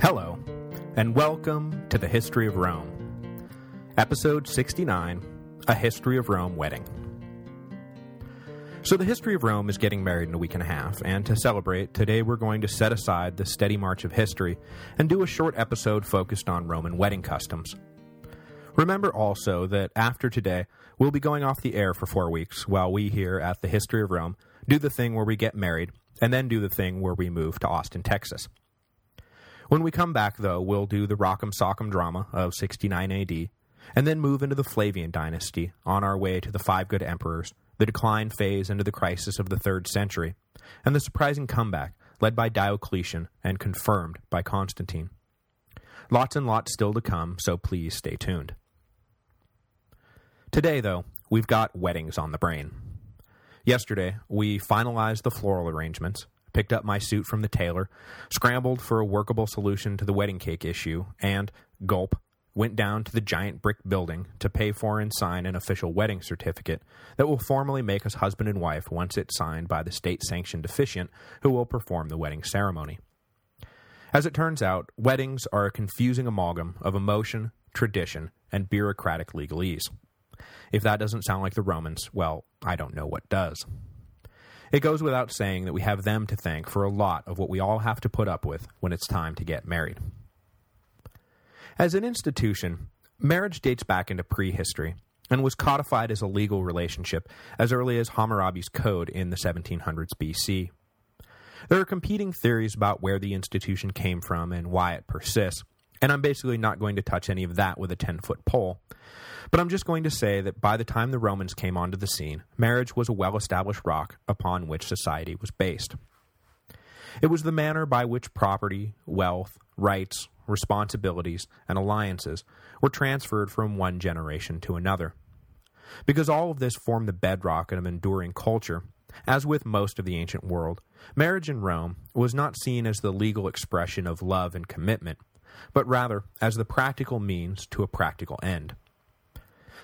Hello, and welcome to the History of Rome. Episode 69, A History of Rome Wedding. So the history of Rome is getting married in a week and a half, and to celebrate, today we're going to set aside the steady march of history and do a short episode focused on Roman wedding customs. Remember also that after today, we'll be going off the air for four weeks while we here at the History of Rome do the thing where we get married, and then do the thing where we move to Austin, Texas. When we come back, though, we'll do the Rock'em Sock'em drama of 69 AD, and then move into the Flavian dynasty on our way to the Five Good Emperors, the decline phase into the crisis of the 3rd century, and the surprising comeback led by Diocletian and confirmed by Constantine. Lots and lots still to come, so please stay tuned. Today, though, we've got weddings on the brain. Yesterday, we finalized the floral arrangements, picked up my suit from the tailor, scrambled for a workable solution to the wedding cake issue, and, gulp, went down to the giant brick building to pay for and sign an official wedding certificate that will formally make us husband and wife once it's signed by the state-sanctioned officiant who will perform the wedding ceremony. As it turns out, weddings are a confusing amalgam of emotion, tradition, and bureaucratic legalese. If that doesn't sound like the Romans, well, I don't know what does. It goes without saying that we have them to thank for a lot of what we all have to put up with when it's time to get married. As an institution, marriage dates back into prehistory and was codified as a legal relationship as early as Hammurabi's Code in the 1700s BC. There are competing theories about where the institution came from and why it persists, and I'm basically not going to touch any of that with a 10-foot pole. But I'm just going to say that by the time the Romans came onto the scene, marriage was a well-established rock upon which society was based. It was the manner by which property, wealth, rights, responsibilities, and alliances were transferred from one generation to another. Because all of this formed the bedrock of an enduring culture, as with most of the ancient world, marriage in Rome was not seen as the legal expression of love and commitment, but rather as the practical means to a practical end.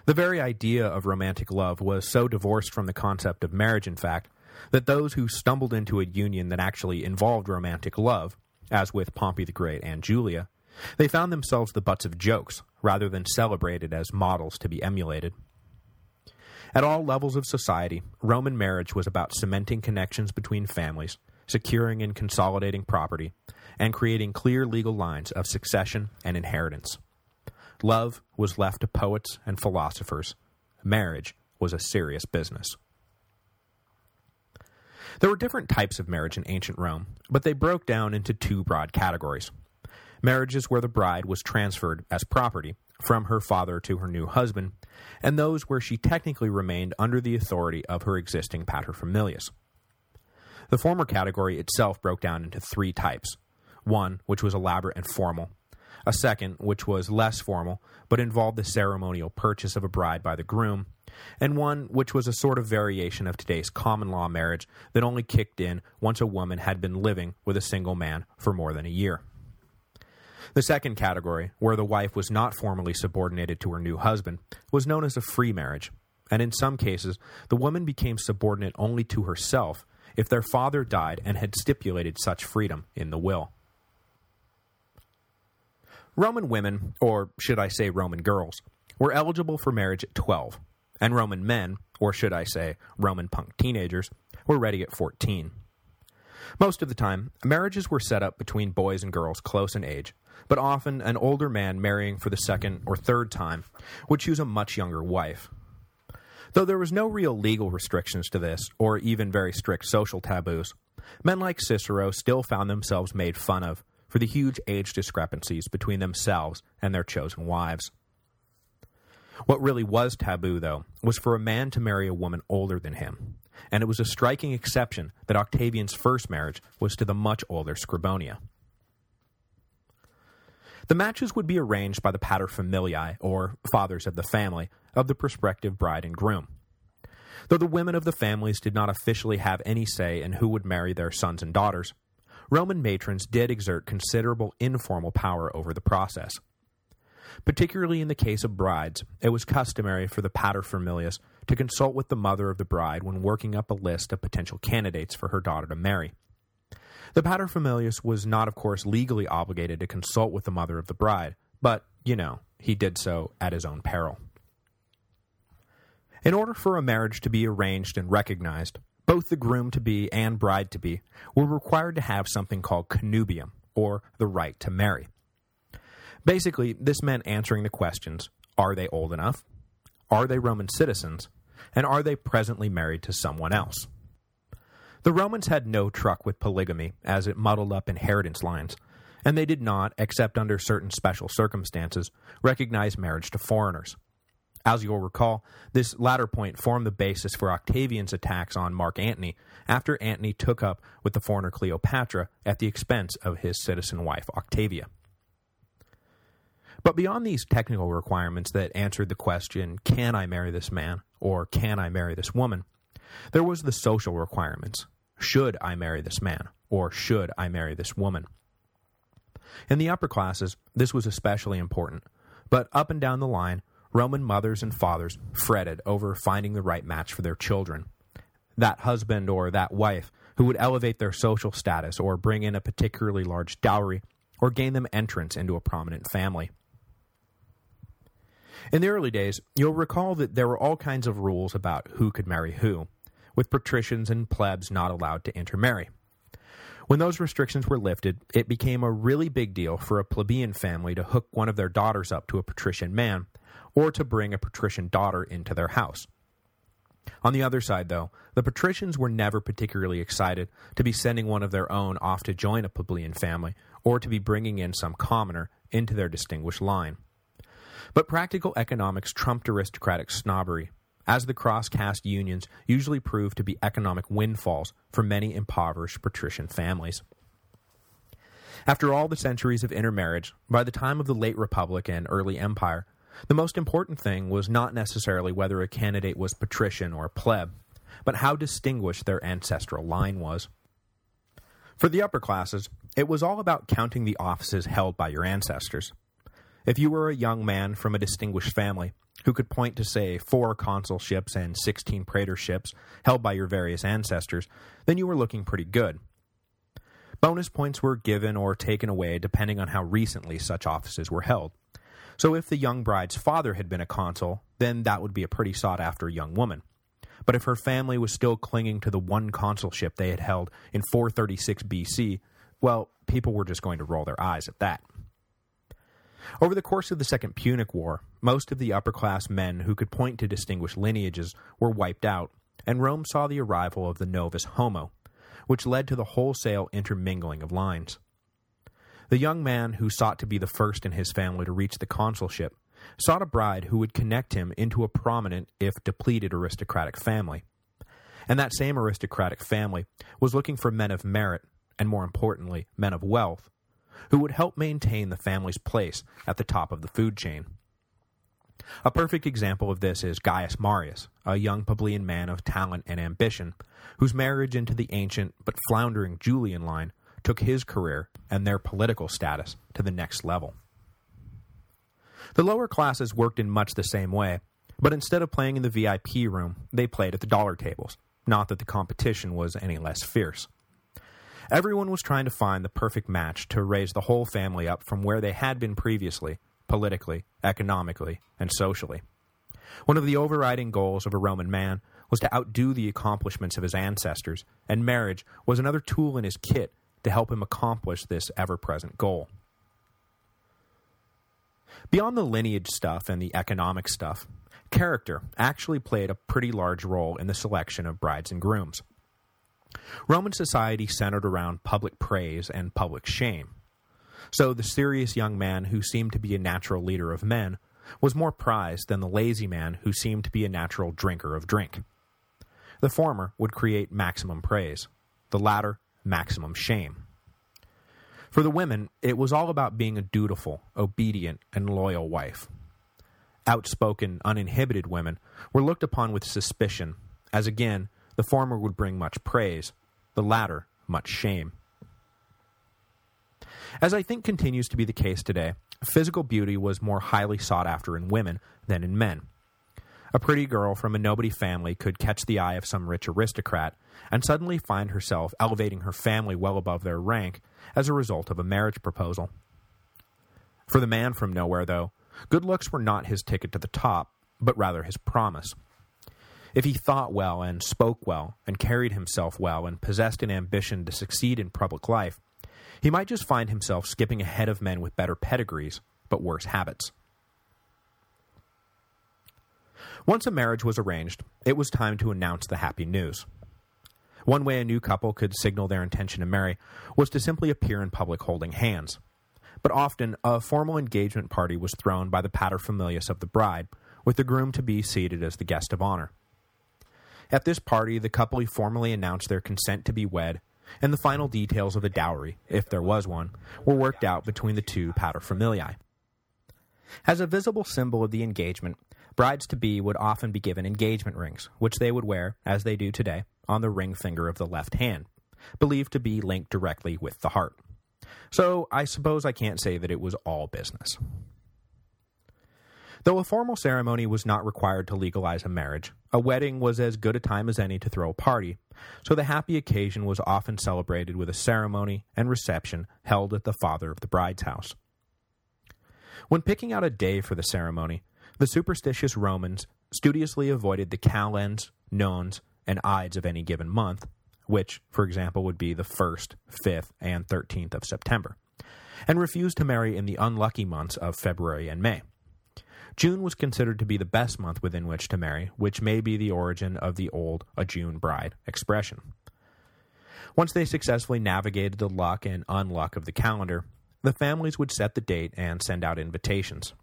The very idea of romantic love was so divorced from the concept of marriage, in fact, that those who stumbled into a union that actually involved romantic love, as with Pompey the Great and Julia, they found themselves the butts of jokes, rather than celebrated as models to be emulated. At all levels of society, Roman marriage was about cementing connections between families, securing and consolidating property, and creating clear legal lines of succession and inheritance. Love was left to poets and philosophers. Marriage was a serious business. There were different types of marriage in ancient Rome, but they broke down into two broad categories. Marriages where the bride was transferred as property from her father to her new husband, and those where she technically remained under the authority of her existing paterfamilias. The former category itself broke down into three types. One, which was elaborate and formal, a second, which was less formal, but involved the ceremonial purchase of a bride by the groom, and one which was a sort of variation of today's common law marriage that only kicked in once a woman had been living with a single man for more than a year. The second category, where the wife was not formally subordinated to her new husband, was known as a free marriage, and in some cases, the woman became subordinate only to herself if their father died and had stipulated such freedom in the will. Roman women, or should I say Roman girls, were eligible for marriage at 12, and Roman men, or should I say Roman punk teenagers, were ready at 14. Most of the time, marriages were set up between boys and girls close in age, but often an older man marrying for the second or third time would choose a much younger wife. Though there was no real legal restrictions to this, or even very strict social taboos, men like Cicero still found themselves made fun of for the huge age discrepancies between themselves and their chosen wives. What really was taboo, though, was for a man to marry a woman older than him, and it was a striking exception that Octavian's first marriage was to the much older Scribonia. The matches would be arranged by the paterfamiliae, or fathers of the family, of the prospective bride and groom. Though the women of the families did not officially have any say in who would marry their sons and daughters, Roman matrons did exert considerable informal power over the process. Particularly in the case of brides, it was customary for the paterfamilias to consult with the mother of the bride when working up a list of potential candidates for her daughter to marry. The paterfamilias was not, of course, legally obligated to consult with the mother of the bride, but, you know, he did so at his own peril. In order for a marriage to be arranged and recognized, both the groom-to-be and bride-to-be were required to have something called connubium, or the right to marry. Basically, this meant answering the questions, are they old enough? Are they Roman citizens? And are they presently married to someone else? The Romans had no truck with polygamy, as it muddled up inheritance lines, and they did not, except under certain special circumstances, recognize marriage to foreigners. As you'll recall, this latter point formed the basis for Octavian's attacks on Mark Antony after Antony took up with the foreigner Cleopatra at the expense of his citizen wife Octavia. But beyond these technical requirements that answered the question, can I marry this man, or can I marry this woman, there was the social requirements. Should I marry this man, or should I marry this woman? In the upper classes, this was especially important, but up and down the line, Roman mothers and fathers fretted over finding the right match for their children. That husband or that wife who would elevate their social status or bring in a particularly large dowry or gain them entrance into a prominent family. In the early days, you'll recall that there were all kinds of rules about who could marry who, with patricians and plebs not allowed to intermarry. When those restrictions were lifted, it became a really big deal for a plebeian family to hook one of their daughters up to a patrician man, or to bring a patrician daughter into their house. On the other side, though, the patricians were never particularly excited to be sending one of their own off to join a plebeian family, or to be bringing in some commoner into their distinguished line. But practical economics trumped aristocratic snobbery, as the cross-caste unions usually proved to be economic windfalls for many impoverished patrician families. After all the centuries of intermarriage, by the time of the late Republic and early Empire, the most important thing was not necessarily whether a candidate was patrician or pleb, but how distinguished their ancestral line was. For the upper classes, it was all about counting the offices held by your ancestors. If you were a young man from a distinguished family, who could point to, say, four consulships and 16 praetorships held by your various ancestors, then you were looking pretty good. Bonus points were given or taken away depending on how recently such offices were held. So if the young bride's father had been a consul, then that would be a pretty sought-after young woman. But if her family was still clinging to the one consulship they had held in 436 BC, well, people were just going to roll their eyes at that. Over the course of the Second Punic War, most of the upper-class men who could point to distinguished lineages were wiped out, and Rome saw the arrival of the novus homo, which led to the wholesale intermingling of lines. The young man who sought to be the first in his family to reach the consulship sought a bride who would connect him into a prominent, if depleted aristocratic family. And that same aristocratic family was looking for men of merit, and more importantly, men of wealth, who would help maintain the family's place at the top of the food chain. A perfect example of this is Gaius Marius, a young plebeian man of talent and ambition, whose marriage into the ancient but floundering Julian line took his career and their political status to the next level. The lower classes worked in much the same way, but instead of playing in the VIP room, they played at the dollar tables, not that the competition was any less fierce. Everyone was trying to find the perfect match to raise the whole family up from where they had been previously, politically, economically, and socially. One of the overriding goals of a Roman man was to outdo the accomplishments of his ancestors, and marriage was another tool in his kit to help him accomplish this ever-present goal. Beyond the lineage stuff and the economic stuff, character actually played a pretty large role in the selection of brides and grooms. Roman society centered around public praise and public shame. So the serious young man who seemed to be a natural leader of men was more prized than the lazy man who seemed to be a natural drinker of drink. The former would create maximum praise, the latter maximum shame. For the women, it was all about being a dutiful, obedient, and loyal wife. Outspoken, uninhibited women were looked upon with suspicion, as again, the former would bring much praise, the latter much shame. As I think continues to be the case today, physical beauty was more highly sought after in women than in men. A pretty girl from a nobody family could catch the eye of some rich aristocrat and suddenly find herself elevating her family well above their rank as a result of a marriage proposal. For the man from nowhere, though, good looks were not his ticket to the top, but rather his promise. If he thought well and spoke well and carried himself well and possessed an ambition to succeed in public life, he might just find himself skipping ahead of men with better pedigrees, but worse habits. Once a marriage was arranged, it was time to announce the happy news. One way a new couple could signal their intention to marry was to simply appear in public holding hands. But often, a formal engagement party was thrown by the paterfamilias of the bride, with the groom to be seated as the guest of honor. At this party, the couple formally announced their consent to be wed, and the final details of the dowry, if there was one, were worked out between the two paterfamiliae. As a visible symbol of the engagement, brides-to-be would often be given engagement rings, which they would wear, as they do today, on the ring finger of the left hand, believed to be linked directly with the heart. So I suppose I can't say that it was all business. Though a formal ceremony was not required to legalize a marriage, a wedding was as good a time as any to throw a party, so the happy occasion was often celebrated with a ceremony and reception held at the father of the bride's house. When picking out a day for the ceremony, the superstitious Romans studiously avoided the calends, nones, and ides of any given month, which, for example, would be the 1st, 5th, and 13th of September, and refused to marry in the unlucky months of February and May. June was considered to be the best month within which to marry, which may be the origin of the old a June bride expression. Once they successfully navigated the luck and unluck of the calendar, the families would set the date and send out invitations.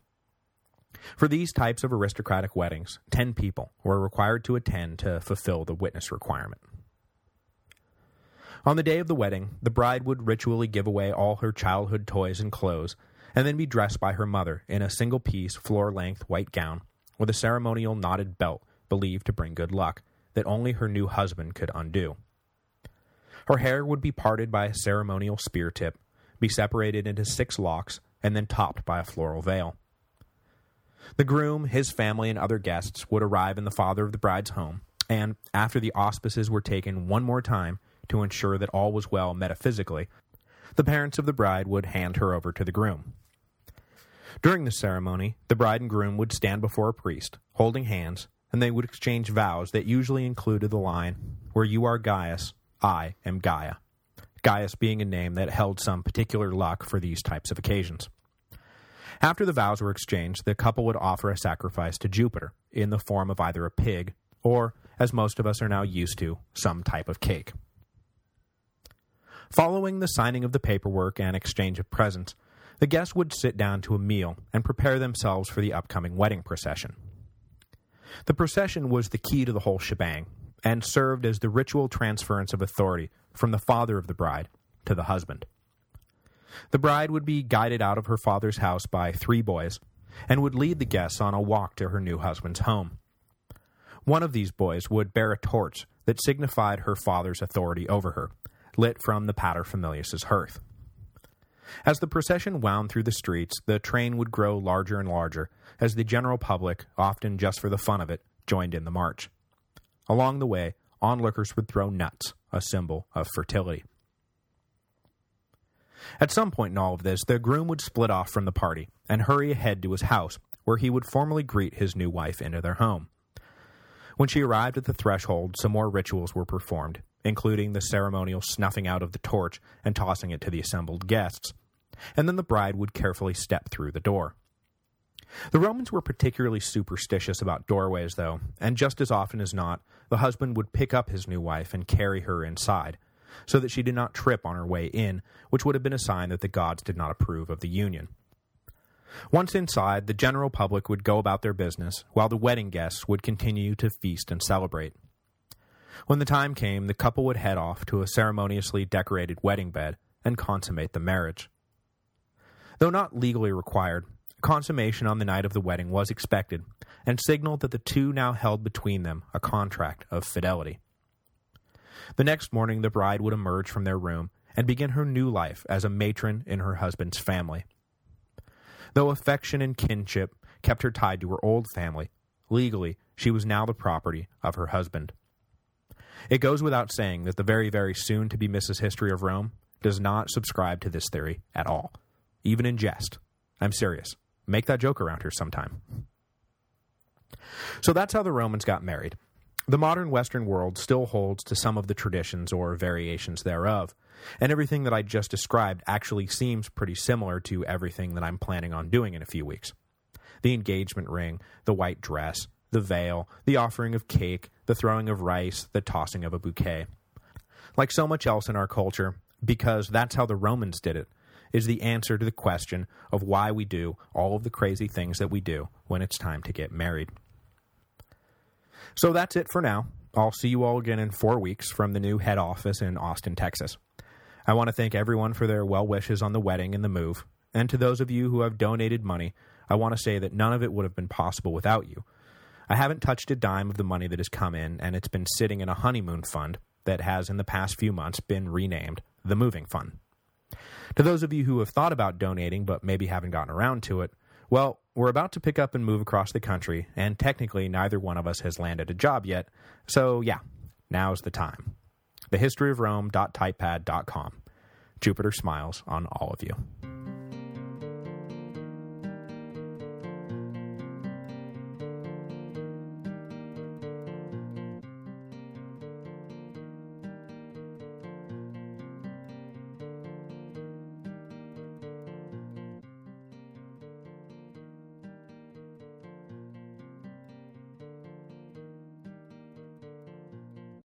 For these types of aristocratic weddings, ten people were required to attend to fulfill the witness requirement. On the day of the wedding, the bride would ritually give away all her childhood toys and clothes and then be dressed by her mother in a single-piece, floor-length white gown with a ceremonial knotted belt believed to bring good luck that only her new husband could undo. Her hair would be parted by a ceremonial spear tip, be separated into six locks, and then topped by a floral veil. The groom, his family, and other guests would arrive in the father of the bride's home, and, after the auspices were taken one more time to ensure that all was well metaphysically, the parents of the bride would hand her over to the groom. During the ceremony, the bride and groom would stand before a priest, holding hands, and they would exchange vows that usually included the line, Where you are Gaius, I am Gaia. Gaius being a name that held some particular luck for these types of occasions. After the vows were exchanged, the couple would offer a sacrifice to Jupiter, in the form of either a pig, or, as most of us are now used to, some type of cake. Following the signing of the paperwork and exchange of presents, the guests would sit down to a meal and prepare themselves for the upcoming wedding procession. The procession was the key to the whole shebang, and served as the ritual transference of authority from the father of the bride to the husband. The bride would be guided out of her father's house by three boys, and would lead the guests on a walk to her new husband's home. One of these boys would bear a torch that signified her father's authority over her, lit from the paterfamilias's hearth. As the procession wound through the streets, the train would grow larger and larger, as the general public, often just for the fun of it, joined in the march. Along the way, onlookers would throw nuts, a symbol of fertility. At some point in all of this, the groom would split off from the party and hurry ahead to his house, where he would formally greet his new wife into their home. When she arrived at the threshold, some more rituals were performed, including the ceremonial snuffing out of the torch and tossing it to the assembled guests, and then the bride would carefully step through the door. The Romans were particularly superstitious about doorways, though, and just as often as not, the husband would pick up his new wife and carry her inside, so that she did not trip on her way in, which would have been a sign that the gods did not approve of the union. Once inside, the general public would go about their business, while the wedding guests would continue to feast and celebrate. When the time came, the couple would head off to a ceremoniously decorated wedding bed and consummate the marriage. Though not legally required, consummation on the night of the wedding was expected, and signaled that the two now held between them a contract of fidelity. The next morning the bride would emerge from their room and begin her new life as a matron in her husband's family. Though affection and kinship kept her tied to her old family, legally, she was now the property of her husband. It goes without saying that the very, very soon-to-be Mrs. History of Rome does not subscribe to this theory at all, even in jest. I'm serious. Make that joke around here sometime. So that's how the Romans got married. The modern Western world still holds to some of the traditions or variations thereof, and everything that I just described actually seems pretty similar to everything that I'm planning on doing in a few weeks. The engagement ring, the white dress, the veil, the offering of cake, the throwing of rice, the tossing of a bouquet. Like so much else in our culture, because that's how the Romans did it, is the answer to the question of why we do all of the crazy things that we do when it's time to get married. So that's it for now. I'll see you all again in four weeks from the new head office in Austin, Texas. I want to thank everyone for their well wishes on the wedding and the move, and to those of you who have donated money, I want to say that none of it would have been possible without you. I haven't touched a dime of the money that has come in, and it's been sitting in a honeymoon fund that has in the past few months been renamed the Moving Fund. To those of you who have thought about donating but maybe haven't gotten around to it, well, we're about to pick up and move across the country, and technically neither one of us has landed a job yet, so yeah, now's the time. TheHistoryofRome.typepad.com. Jupiter smiles on all of you.